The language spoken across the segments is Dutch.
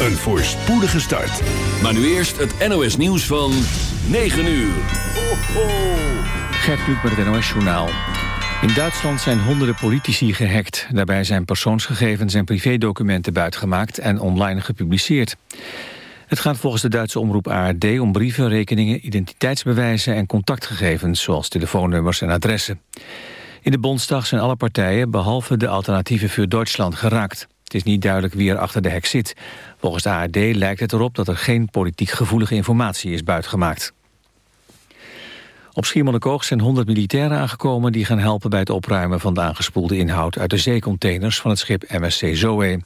een voorspoedige start. Maar nu eerst het NOS nieuws van 9 uur. Ho, ho. Gert met het NOS Journaal. In Duitsland zijn honderden politici gehackt. Daarbij zijn persoonsgegevens en privédocumenten buitgemaakt en online gepubliceerd. Het gaat volgens de Duitse omroep ARD om brieven, rekeningen, identiteitsbewijzen en contactgegevens, zoals telefoonnummers en adressen. In de Bondsdag zijn alle partijen, behalve de alternatieven voor Duitsland, geraakt. Het is niet duidelijk wie er achter de hek zit. Volgens de ARD lijkt het erop dat er geen politiek gevoelige informatie is buitgemaakt. Op Schiermonnikoog zijn 100 militairen aangekomen... die gaan helpen bij het opruimen van de aangespoelde inhoud... uit de zeecontainers van het schip MSC Zoe.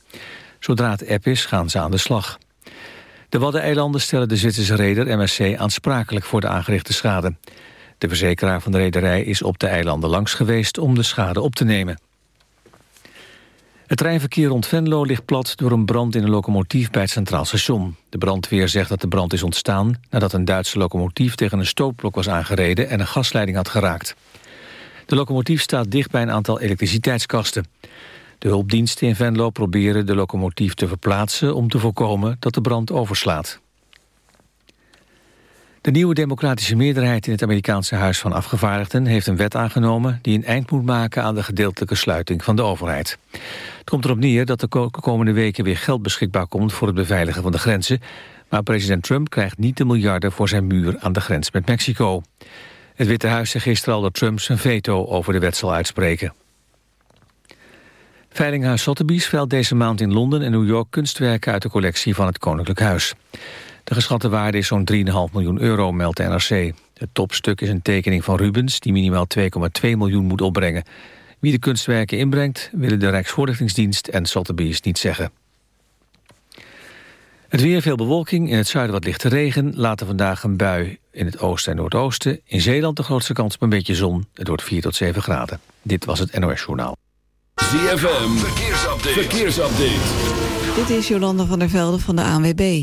Zodra het app is, gaan ze aan de slag. De Waddeneilanden stellen de Zwitserse reder MSC aansprakelijk voor de aangerichte schade. De verzekeraar van de rederij is op de eilanden langs geweest om de schade op te nemen. Het treinverkeer rond Venlo ligt plat door een brand in een locomotief bij het Centraal Station. De brandweer zegt dat de brand is ontstaan nadat een Duitse locomotief tegen een stootblok was aangereden en een gasleiding had geraakt. De locomotief staat dicht bij een aantal elektriciteitskasten. De hulpdiensten in Venlo proberen de locomotief te verplaatsen om te voorkomen dat de brand overslaat. De nieuwe democratische meerderheid in het Amerikaanse Huis van Afgevaardigden heeft een wet aangenomen die een eind moet maken aan de gedeeltelijke sluiting van de overheid. Het komt erop neer dat de komende weken weer geld beschikbaar komt voor het beveiligen van de grenzen, maar president Trump krijgt niet de miljarden voor zijn muur aan de grens met Mexico. Het Witte Huis zei gisteren al dat Trump zijn veto over de wet zal uitspreken. Veilinghuis Sotheby's veilt deze maand in Londen en New York kunstwerken uit de collectie van het Koninklijk Huis. De geschatte waarde is zo'n 3,5 miljoen euro, meldt de NRC. Het topstuk is een tekening van Rubens die minimaal 2,2 miljoen moet opbrengen. Wie de kunstwerken inbrengt, willen de Rijksvoorlichtingsdienst en Sotheby's niet zeggen. Het weer, veel bewolking, in het zuiden wat lichte regen. Later vandaag een bui in het oosten en noordoosten. In Zeeland de grootste kans op een beetje zon. Het wordt 4 tot 7 graden. Dit was het NOS Journaal. ZFM, verkeersupdate. verkeersupdate. Dit is Jolanda van der Velde van de ANWB.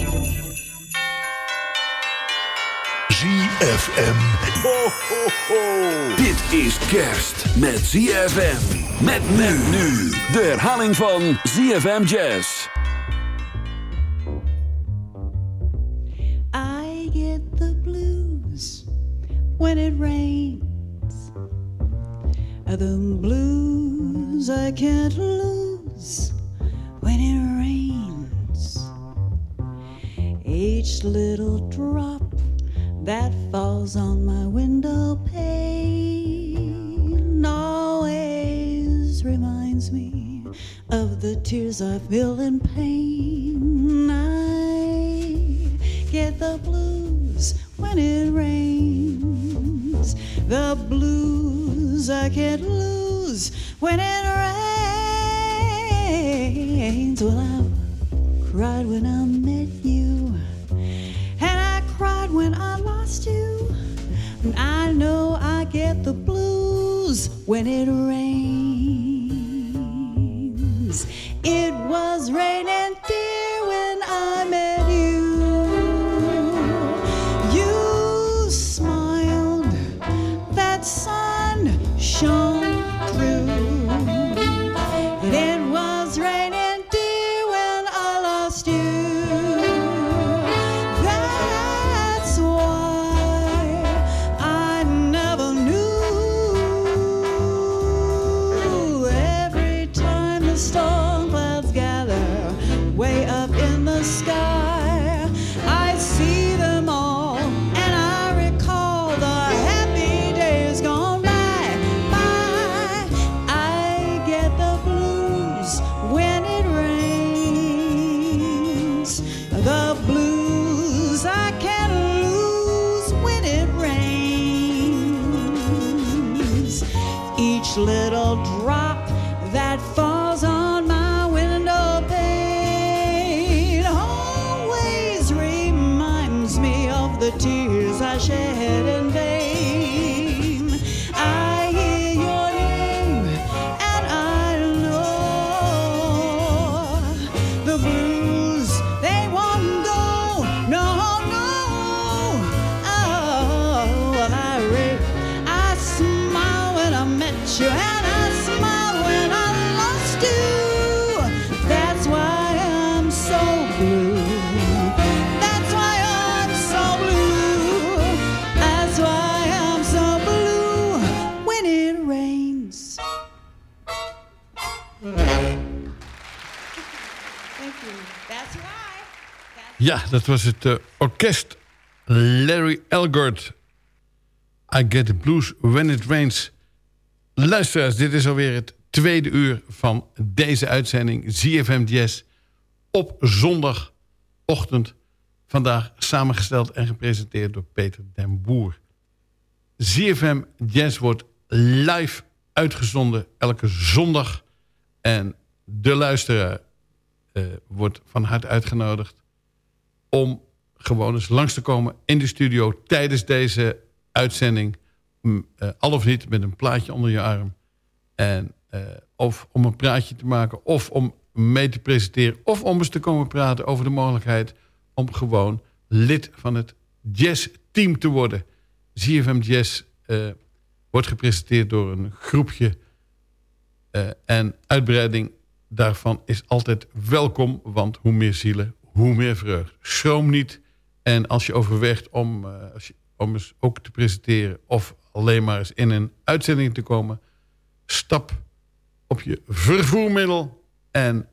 ZFM. Ho, ho, ho. Dit is kerst met ZFM. Met men nu. De herhaling van ZFM Jazz. I get the blues when it rains. The blues I can't lose when it rains. Each little drop that falls on my window pane always reminds me of the tears I feel in pain. I get the blues when it rains. The blues I can't lose when it rains. Well, I cried when I met you, cried when I lost you. And I know I get the blues when it rains. It was raining dear when I met you. Dat was het eh, orkest Larry Elgort. I Get the Blues When It Rains. Luisteraars, dit is alweer het tweede uur van deze uitzending ZFM Jazz op zondagochtend. Vandaag samengesteld en gepresenteerd door Peter den Boer. ZFM Jazz wordt live uitgezonden elke zondag. En de luisteraar eh, wordt van harte uitgenodigd om gewoon eens langs te komen in de studio tijdens deze uitzending. Mm, eh, al of niet met een plaatje onder je arm. En, eh, of om een praatje te maken of om mee te presenteren... of om eens te komen praten over de mogelijkheid... om gewoon lid van het jazzteam te worden. ZFM Jazz eh, wordt gepresenteerd door een groepje... en uitbreiding daarvan is altijd welkom... want hoe meer zielen, hoe meer vreugde. Schroom niet. En als je overweegt om, eh, als je, om eens ook te presenteren... of alleen maar eens in een uitzending te komen... stap op je vervoermiddel en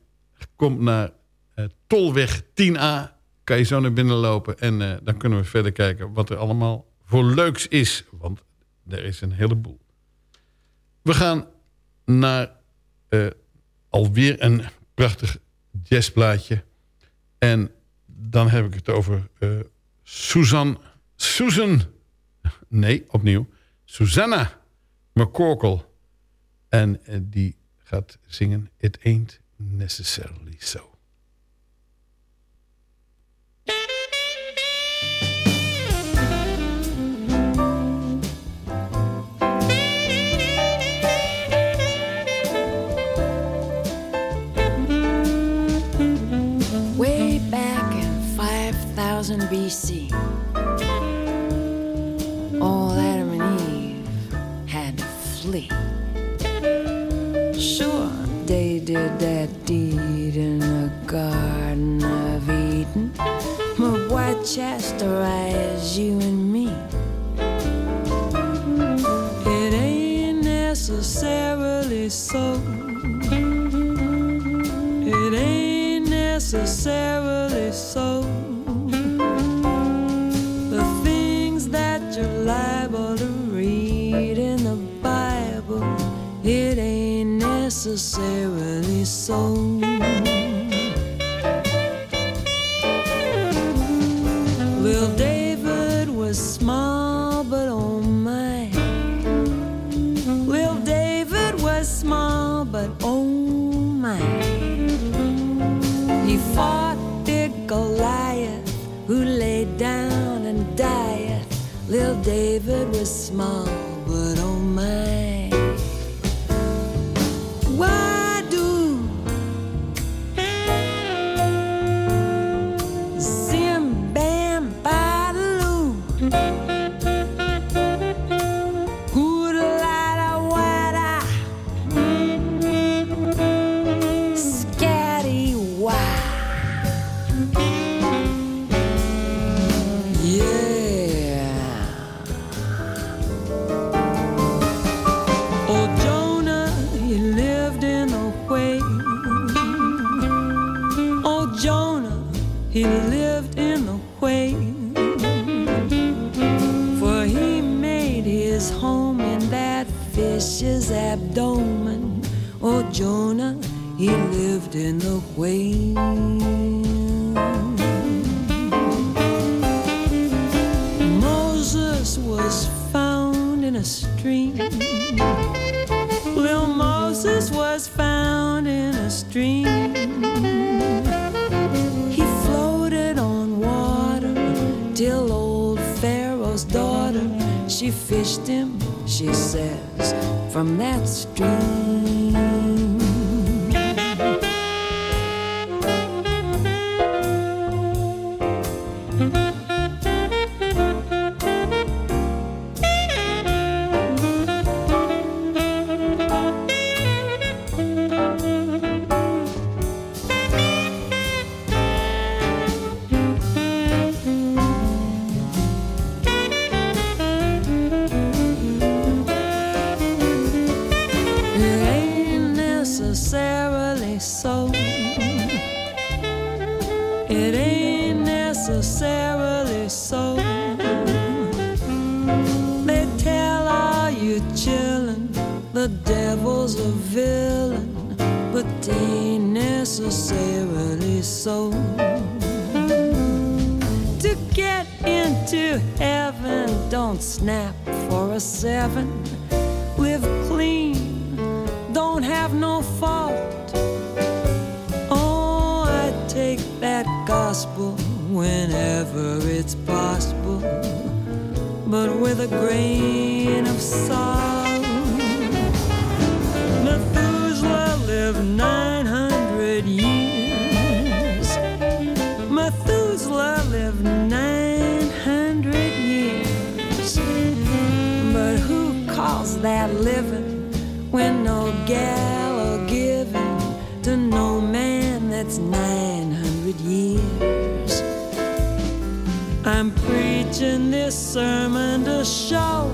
kom naar eh, Tolweg 10A. Kan je zo naar binnen lopen en eh, dan kunnen we verder kijken... wat er allemaal voor leuks is. Want er is een heleboel. We gaan naar alweer een prachtig jazzplaatje... En dan heb ik het over eh Susan... Susan... Nee, opnieuw. Susanna McCorkle. En eh, die gaat zingen It Ain't Necessarily So. Sure, they did that deed in the Garden of Eden, but why chastise you and me? It ain't necessarily so. It ain't necessarily necessarily so. Little David was small, but oh my. Little David was small, but oh my. He fought big Goliath, who laid down and dieth. Little David was small. fished him, she says, from that stream. when no gal are given to no man that's 900 years. I'm preaching this sermon to show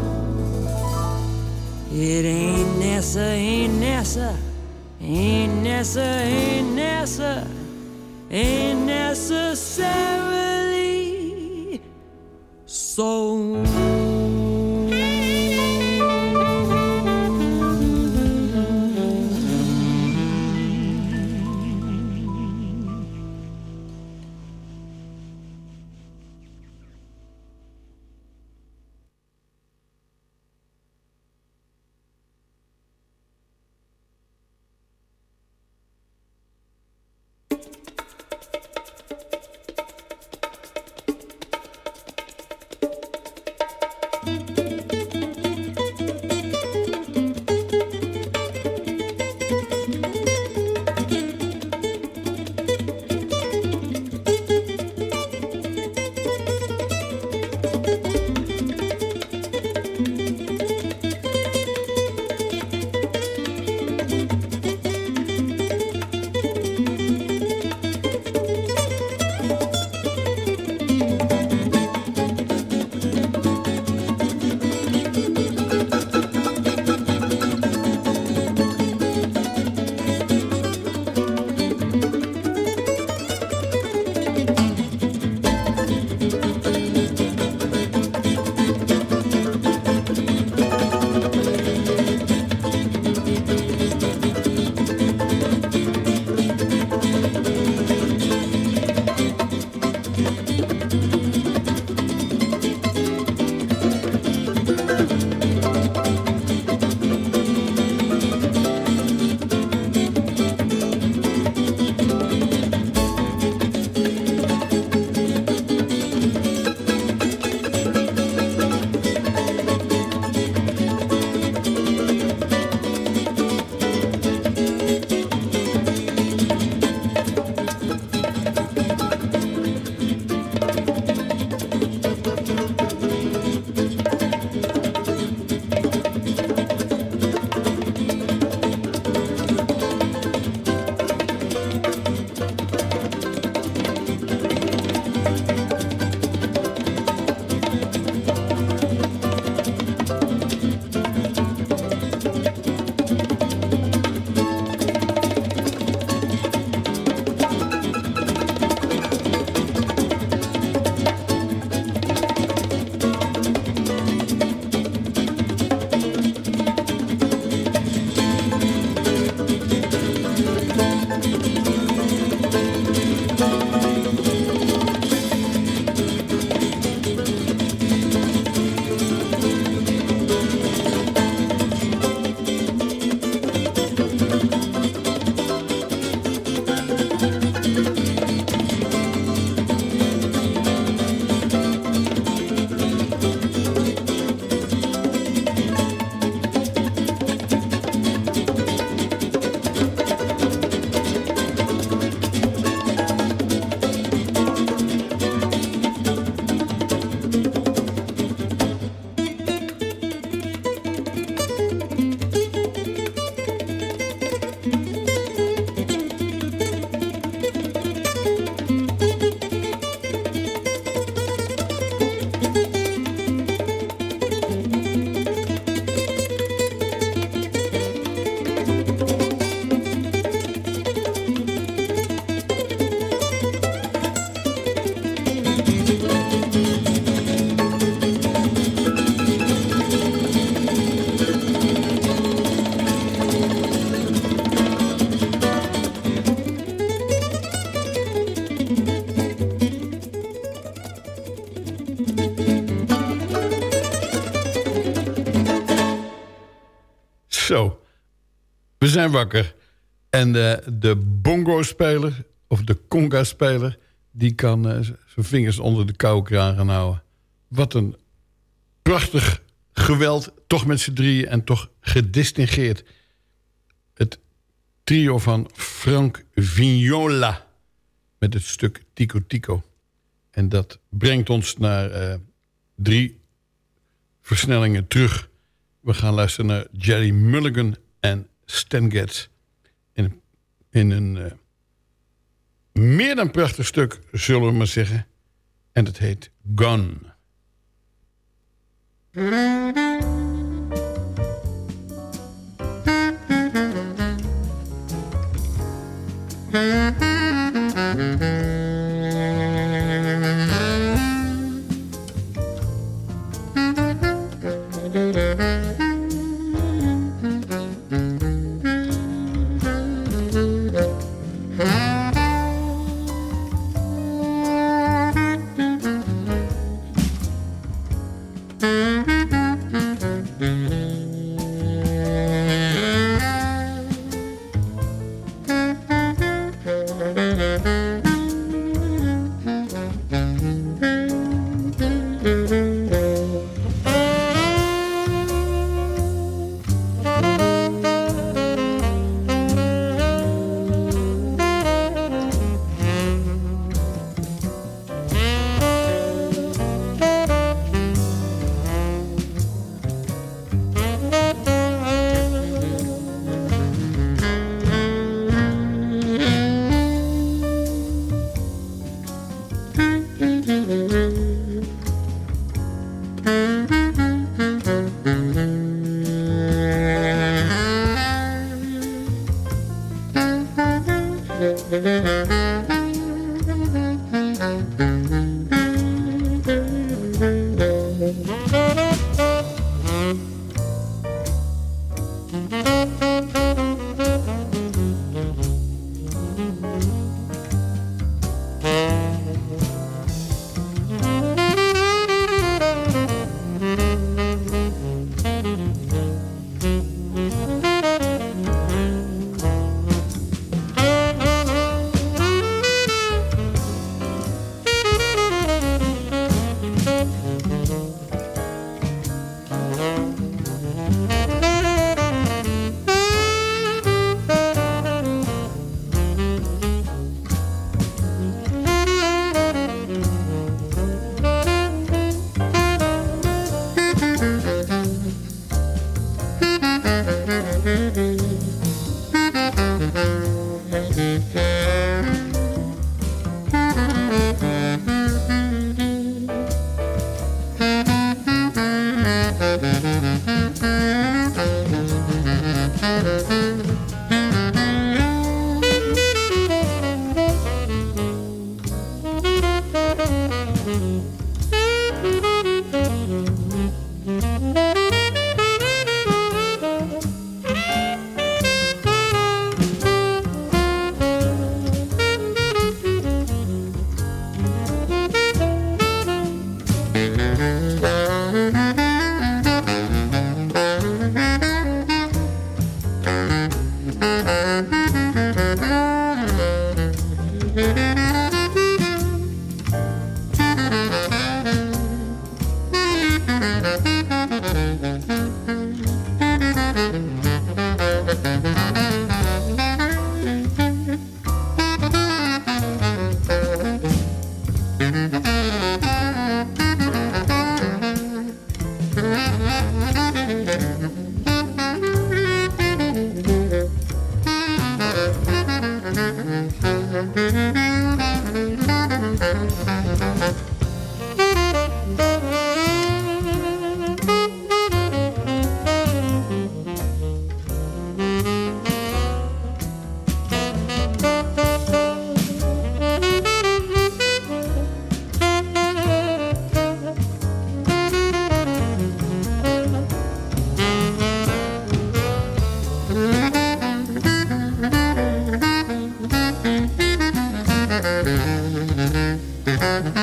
it ain't Nessa, ain't Nessa, ain't Nessa, ain't Nessa, ain't necessary. Wakker. En de, de bongo-speler, of de conga-speler... die kan eh, zijn vingers onder de koude kraan gaan houden. Wat een prachtig geweld, toch met z'n drieën... en toch gedistingeerd. Het trio van Frank Vignola... met het stuk Tico Tico. En dat brengt ons naar eh, drie versnellingen terug. We gaan luisteren naar Jerry Mulligan en Stan In, in een eh, meer dan prachtig stuk, zullen we maar zeggen. En het heet Gone.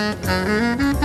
フフフフ。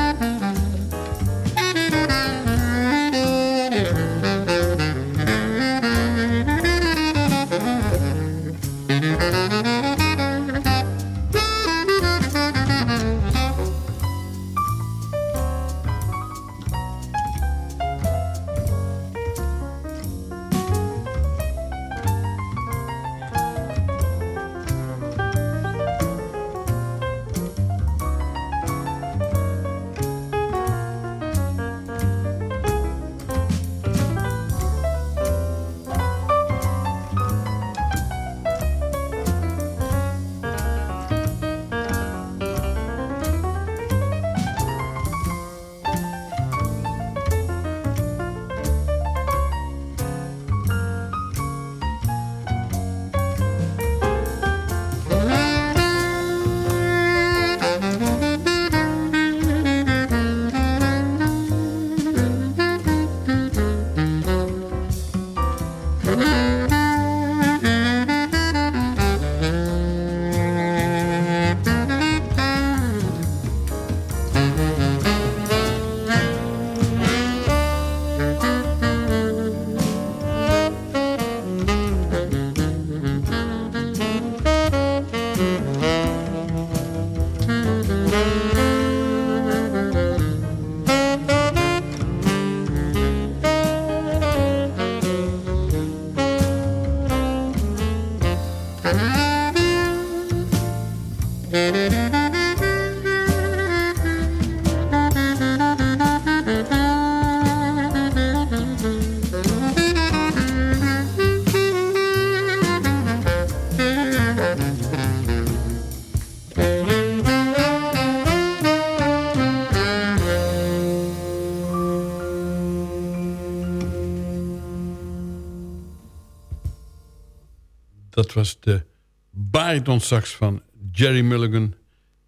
Was de baritonsax van Jerry Mulligan...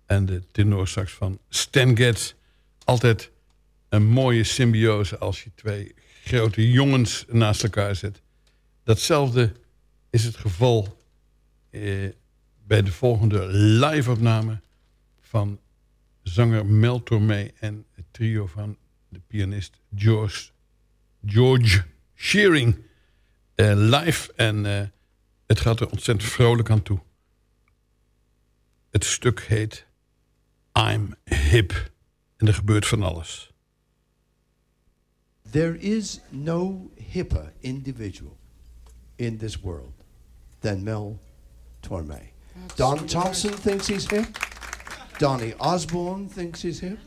en de tenorsax van Stan Getz. Altijd een mooie symbiose als je twee grote jongens naast elkaar zet. Datzelfde is het geval eh, bij de volgende live-opname... van zanger Mel Tormé en het trio van de pianist George, George Shearing... eh, live en eh, het gaat er ontzettend vrolijk aan toe. Het stuk heet I'm Hip. En er gebeurt van alles. There is no hipper individual in this world than Mel Torme. Don Thompson thinks he's hip. Donny Osborne thinks he's hip.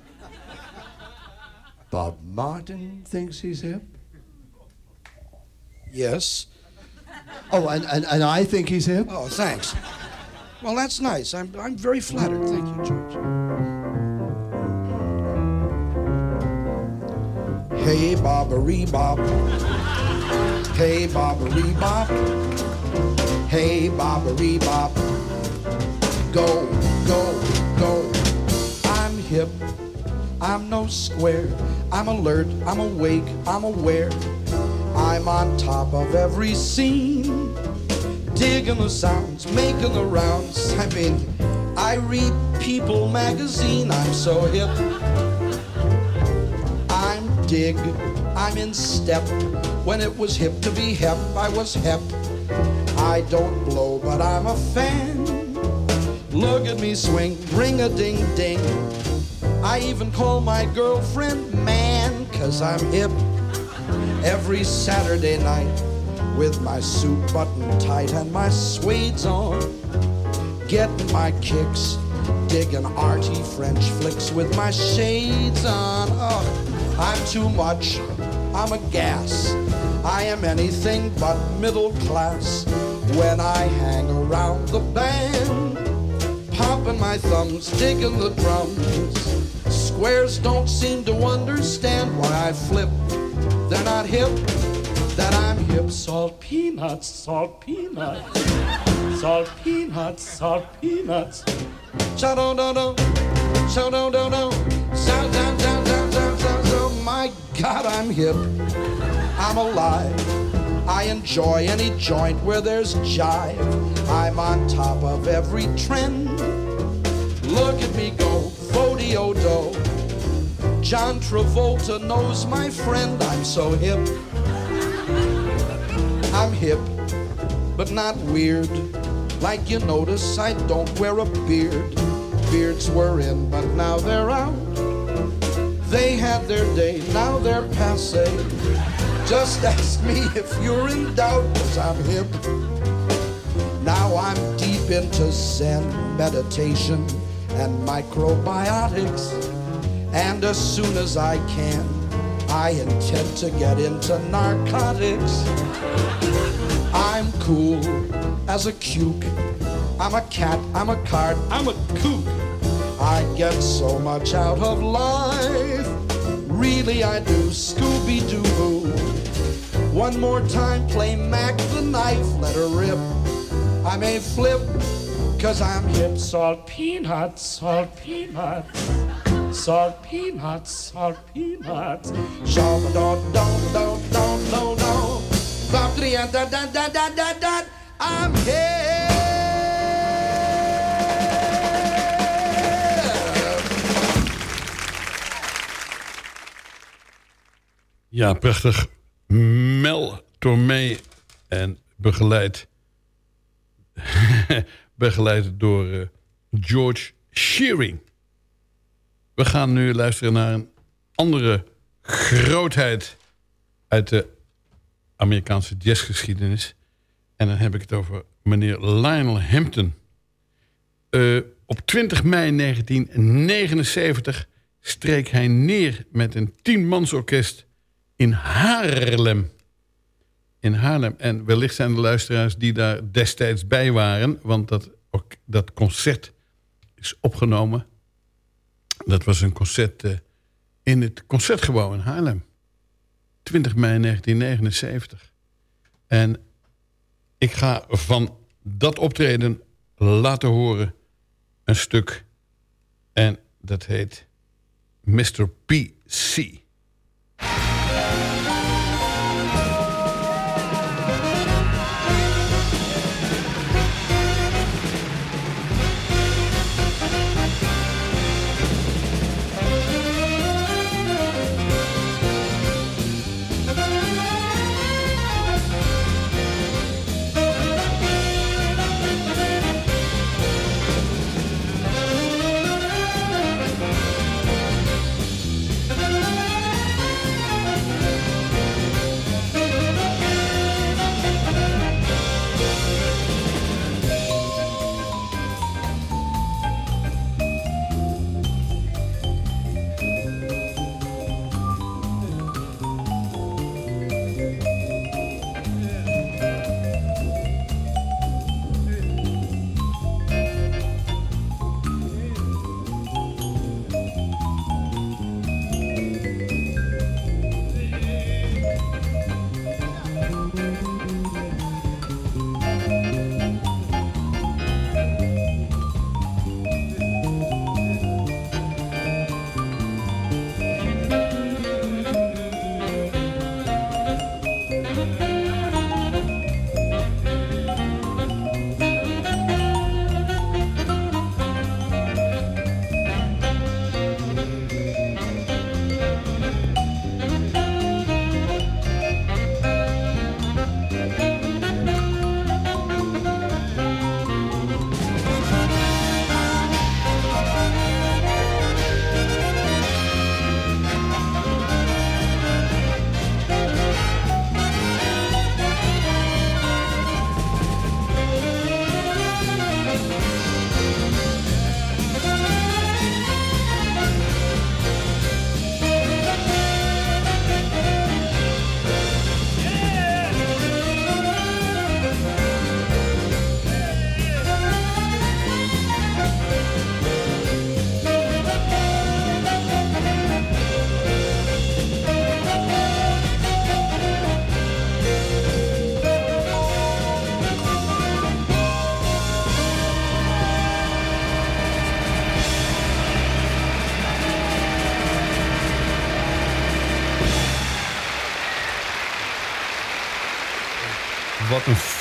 Bob Martin thinks he's hip. Yes. Oh, and, and, and I think he's hip? Oh, thanks. Well, that's nice. I'm, I'm very flattered. Thank you, George. Hey, Bobbery Bob. Hey, Bobbery Bob. Hey, Bobbery Bob. Go, go, go. I'm hip. I'm no square. I'm alert. I'm awake. I'm aware. I'm on top of every scene. Digging the sounds, making the rounds. I mean, I read People magazine. I'm so hip. I'm dig. I'm in step. When it was hip to be hep, I was hep. I don't blow, but I'm a fan. Look at me swing, ring a ding ding. I even call my girlfriend man, cause I'm hip. Every Saturday night, with my suit buttoned tight and my suede's on, getting my kicks, digging arty French flicks with my shades on. Oh, I'm too much, I'm a gas. I am anything but middle class when I hang around the band popping my thumbs, digging the drums. Squares don't seem to understand why I flip. They're not hip, that I'm hip. Salt peanuts, salt peanuts, salt peanuts, salt peanuts. Cha do do do, cha do do do, sa down down down down down. So my God, I'm hip. I'm alive. I enjoy any joint where there's jive. I'm on top of every trend. Look at me go, Fodio do. John Travolta knows my friend. I'm so hip. I'm hip, but not weird. Like you notice, I don't wear a beard. Beards were in, but now they're out. They had their day, now they're passe. Just ask me if you're in doubt, cause I'm hip. Now I'm deep into Zen meditation and microbiotics. And as soon as I can, I intend to get into narcotics. I'm cool as a cuke. I'm a cat, I'm a card, I'm a kook. I get so much out of life. Really, I do. Scooby Doo. One more time, play Mac the knife, let her rip. I may flip, cause I'm hip. Salt peanuts, salt peanuts. Salt peanuts, salt peanuts. Shabba da da da da da da da da da da da da. I'm here. Ja, prachtig. Mel Tormé en begeleid, begeleid door eh, George Shearing. We gaan nu luisteren naar een andere grootheid uit de Amerikaanse jazzgeschiedenis. En dan heb ik het over meneer Lionel Hampton. Eh, op 20 mei 1979 streek hij neer met een tienmansorkest in Haarlem. In Haarlem. En wellicht zijn er luisteraars die daar destijds bij waren... want dat, dat concert is opgenomen. Dat was een concert eh, in het Concertgebouw in Haarlem. 20 mei 1979. En ik ga van dat optreden laten horen. Een stuk. En dat heet Mr. P.C.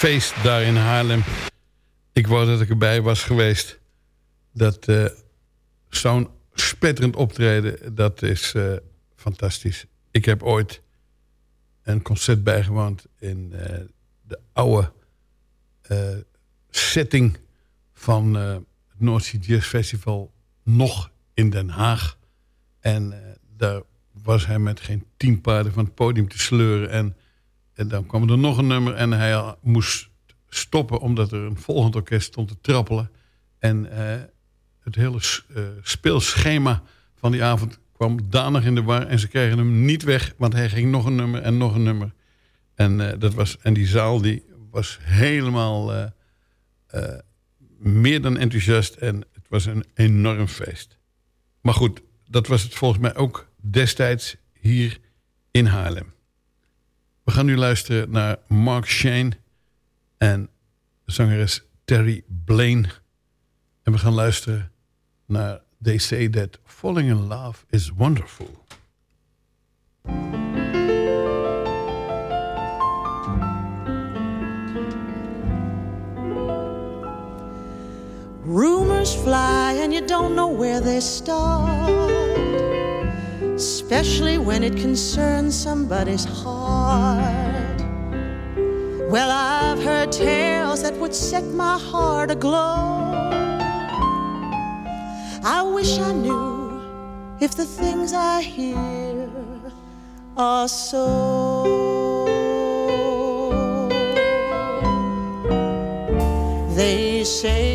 feest daar in Haarlem. Ik wou dat ik erbij was geweest. Dat eh, zo'n spetterend optreden, dat is eh, fantastisch. Ik heb ooit een concert bijgewoond in eh, de oude setting van het North Jazz Festival nog in Den Haag. En daar was hij met geen tien paarden van het podium te sleuren. En, en dan kwam er nog een nummer en hij moest stoppen... omdat er een volgend orkest stond te trappelen. En uh, het hele uh, speelschema van die avond kwam danig in de war... en ze kregen hem niet weg, want hij ging nog een nummer en nog een nummer. En, uh, dat was, en die zaal die was helemaal meer dan enthousiast... en het was een enorm feest. Maar goed, dat was het volgens mij ook destijds hier in Haarlem. We gaan nu luisteren naar Mark Shane en zangeres Terry Blaine. En we gaan luisteren naar They Say That Falling in Love is Wonderful. Rumors fly and you don't know where they start. Especially when it concerns somebody's heart. Well, I've heard tales that would set my heart aglow. I wish I knew if the things I hear are so. They say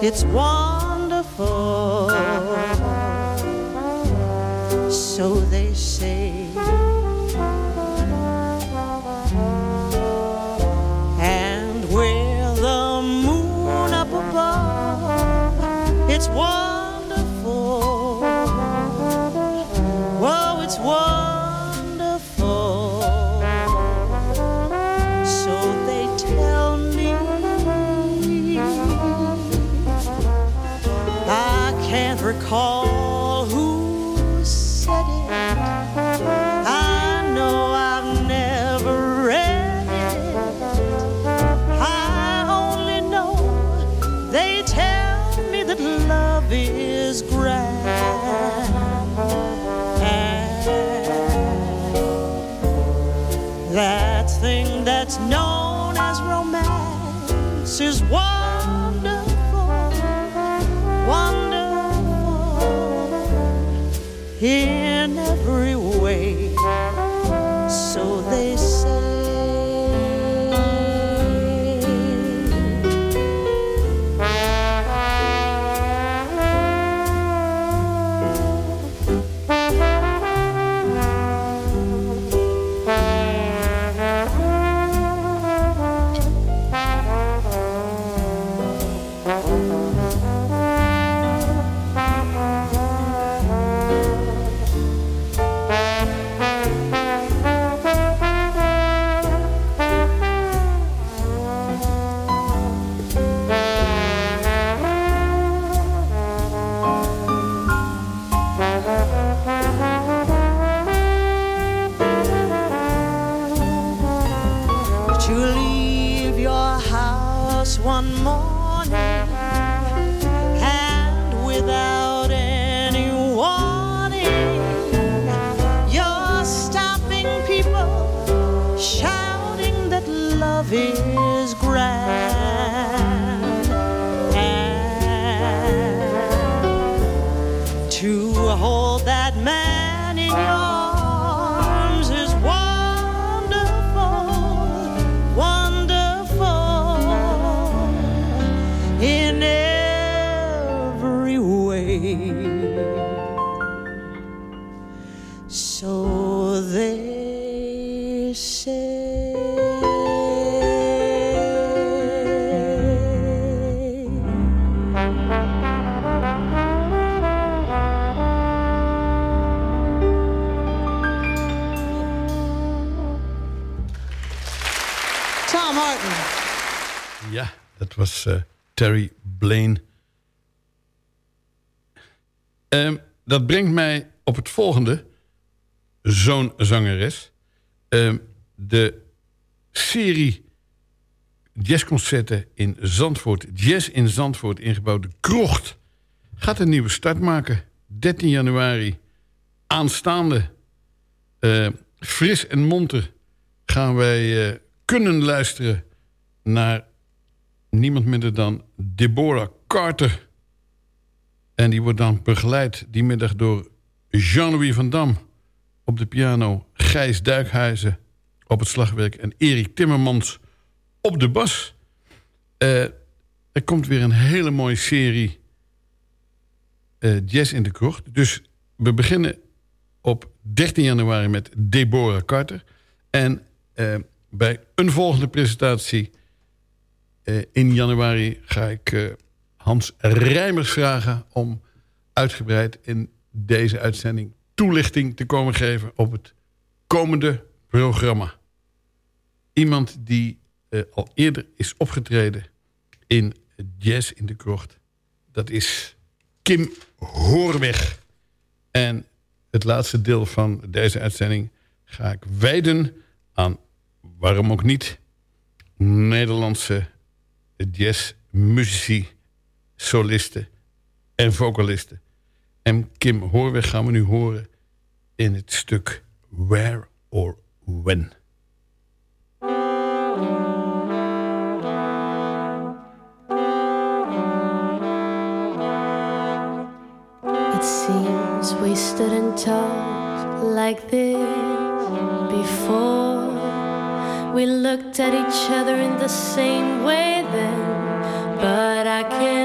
It's wonderful. Terry Blaine. Ehm, dat brengt mij op het volgende. Zo'n zangeres. Ehm, de serie jazzconcerten in Zandvoort. Jazz in Zandvoort, ingebouwde krocht. Gaat een nieuwe start maken. 13 januari aanstaande. Eh, fris en monter gaan wij eh, kunnen luisteren naar niemand minder dan Deborah Carter. En die wordt dan begeleid die middag door Jean-Louis van Dam op de piano, Gijs Duikhuizen op het slagwerk en Erik Timmermans op de bas. Eh, er komt weer een hele mooie serie eh, Jazz in de Krocht. Dus we beginnen op 13 januari met Deborah Carter. En eh, bij een volgende presentatie in januari ga ik eh, Hans Rijmers vragen om uitgebreid in deze uitzending toelichting te komen geven op het komende programma. Iemand die eh, al eerder is opgetreden in Jazz in de Krocht. Dat is Kim Hoorweg. En het laatste deel van deze uitzending ga ik wijden aan, waarom ook niet, Nederlandse jazzmuzici, solisten en vocalisten. En Kim Hoorweg gaan we nu horen in het stuk Where or When. It seems we stood and talked like this before. We looked at each other in the same way but I can't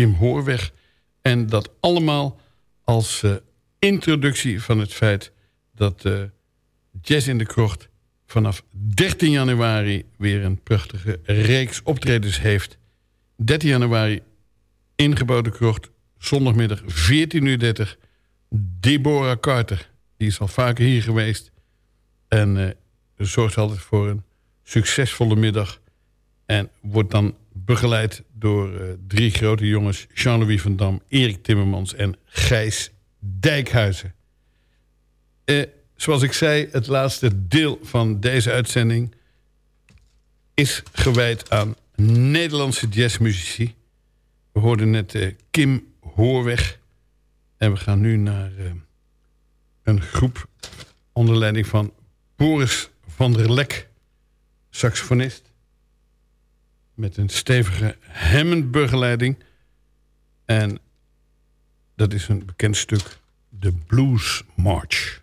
Kim Hoorweg. En dat allemaal als eh, introductie van het feit dat eh, Jazz in de Krocht vanaf 13 januari weer een prachtige reeks optredens heeft. 13 januari ingebouwde krocht, zondagmiddag 14.30 uur. Deborah Carter, die is al vaker hier geweest. En eh, zorgt altijd voor een succesvolle middag. En wordt dan begeleid door eh, drie grote jongens... Jean-Louis van Dam, Erik Timmermans en Gijs Dijkhuizen. Eh, zoals ik zei, het laatste deel van deze uitzending... is gewijd aan Nederlandse jazzmuzici. We hoorden net eh, Kim Hoorweg. En we gaan nu naar een groep onder leiding van Boris van der Lek, saxofonist. Met een stevige Hammond-begeleiding. En dat is een bekend stuk, de Blues March.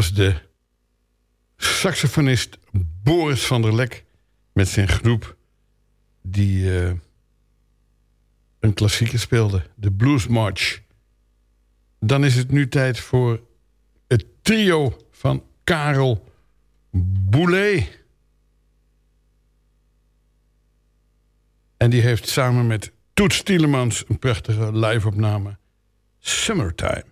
Was de saxofonist Boris van der Lek met zijn groep die eh, een klassieker speelde, de Blues March. Dan is het nu tijd voor het trio van Karel Boulet. En die heeft samen met Toets Tielemans een prachtige live-opname. Summertime.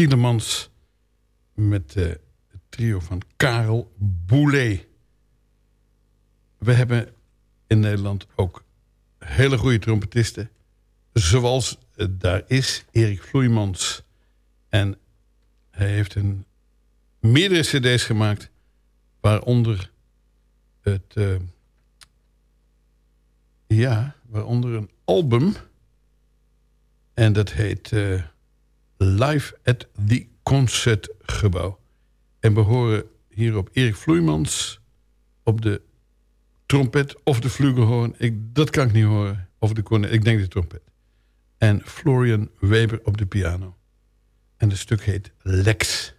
Tielemans met eh, het trio van Karel Boulet. We hebben in Nederland ook hele goede trompetisten. Zoals daar is Erik Vloeimans. En hij heeft een, meerdere cd's gemaakt. Waaronder het... eh, ja, waaronder een album. En dat heet eh, Live at the Concertgebouw. En we horen hier op Erik Vloeimans op de trompet of de flugelhoorn. Ik, dat kan ik niet horen. Of de cornet, ik denk de trompet. En Florian Weber op de piano. En het stuk heet Lex.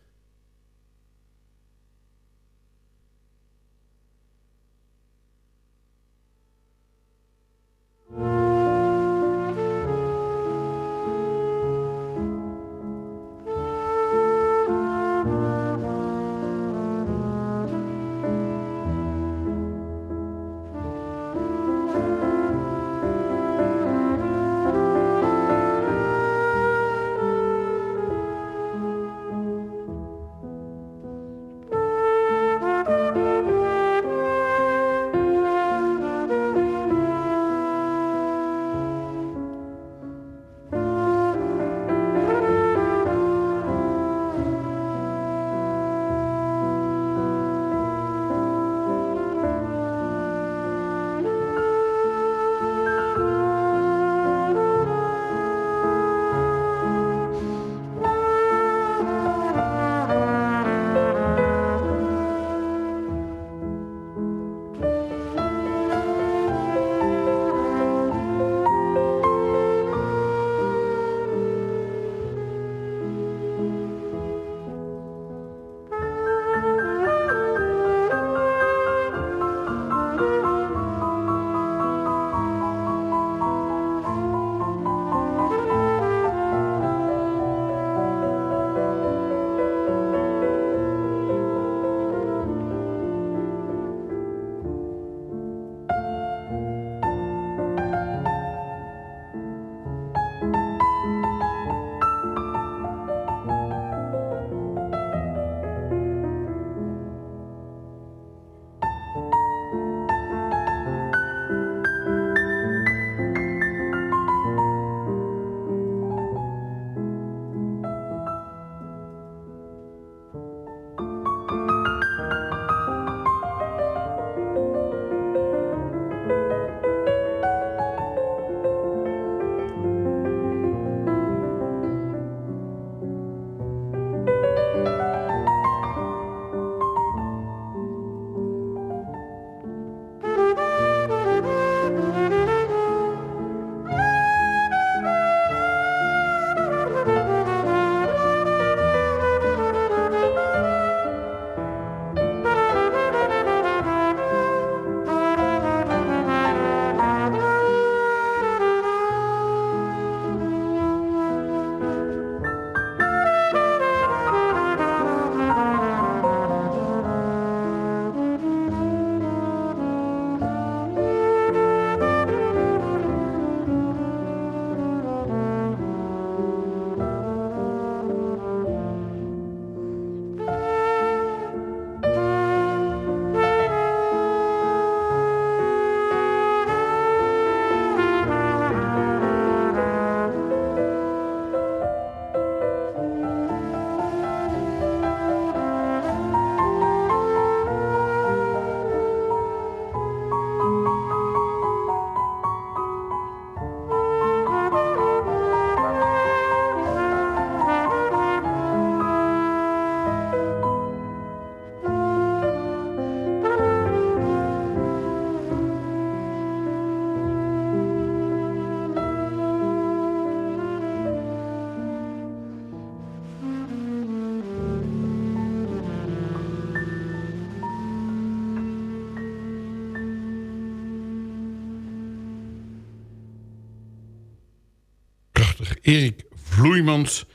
Erik Vloeimans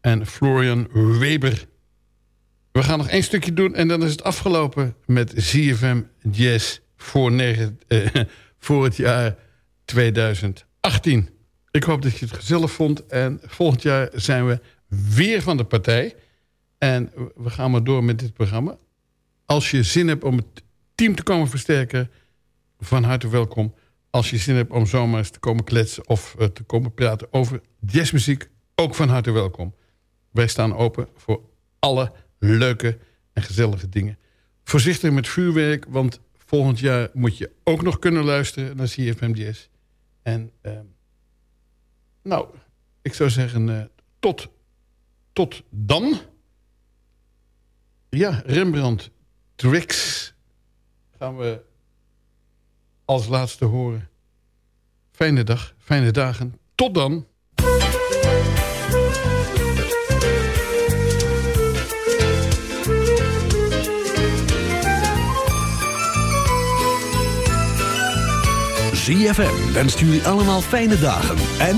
en Florian Weber. We gaan nog één stukje doen en dan is het afgelopen met ZFM Jazz voor, eh, voor het jaar 2018. Ik hoop dat je het gezellig vond en volgend jaar zijn we weer van de partij. En we gaan maar door met dit programma. Als je zin hebt om het team te komen versterken... van harte welkom. Als je zin hebt om zomaar eens te komen kletsen... of eh, te komen praten over jazzmuziek... ook van harte welkom. Wij staan open voor alle leuke en gezellige dingen. Voorzichtig met vuurwerk, want volgend jaar moet je ook nog kunnen luisteren naar CFM Jazz. En ehm, nou, ik zou zeggen, eh, tot, tot dan. Ja, Rembrandt Tricks gaan we als laatste horen. Fijne dag, fijne dagen. Tot dan. ZFM wenst jullie allemaal fijne dagen en